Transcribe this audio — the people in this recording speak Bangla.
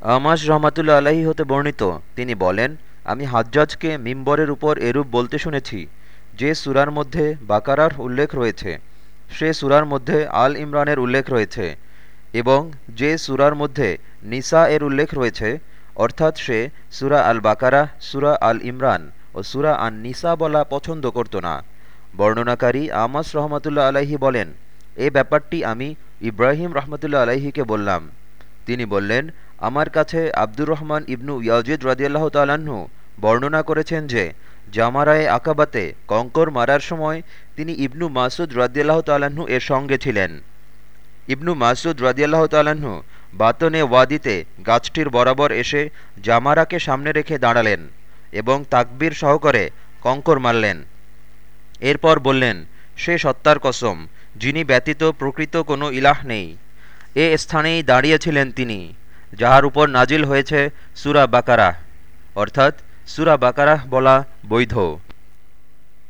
আমাস রহমাতুল্লা আলাহি হতে বর্ণিত। তিনি বলেন, আমি হাজ্জাজকে মিম্বরের উপর এরূপ বলতে শুনেছি, যে সুরার মধ্যে বাকারার উল্লেখ রয়েছে, সে সুরার মধ্যে আল ইমরানের উল্লেখ রয়েছে, এবং যে সুরার মধ্যে নিসা এর উল্লেখ রয়েছে, অর্থাৎ সে সুরা আল বাকারা সুরা আল ইমরান ও সুরা আন নিসা বলা পছন্দ করত না। বর্ণনাকারী আমাস রহমতুল্লা আলাহি বলেন, এ ব্যাপারটি আমি ইব্রাহিম রহমতুল্লা আলাহিকে বললাম। তিনি বললেন আমার কাছে আব্দুর রহমান ইবনু ইয়াজিদ রদিয়াল্লাহ তালাহু বর্ণনা করেছেন যে, জামারায়ে আকাবাতে কঙ্কর মারার সময় তিনি ইবনু মাসুদ রদিয়াল্লাহ তালাহু এর সঙ্গে ছিলেন। ইবনু মাসুদ রদিয়াল্লাহ তালাহু বাতনে ওয়াদিতে গাছটির বরাবর এসে জামারাকে সামনে রেখে দাঁড়ালেন এবং তাকবীর সহকারে কঙ্কর মারলেন। এরপর বললেন, সে সত্তার কসম, যিনি ব্যতীত প্রকৃত কোনো ইলাহ নেই। এ স্থানেই দাঁড়িয়েছিলেন তিনি। যাহার উপর নাজিল হয়েছে সুরা বাকারাহ অর্থাৎ সুরা বাকারাহ বলা বৈধ।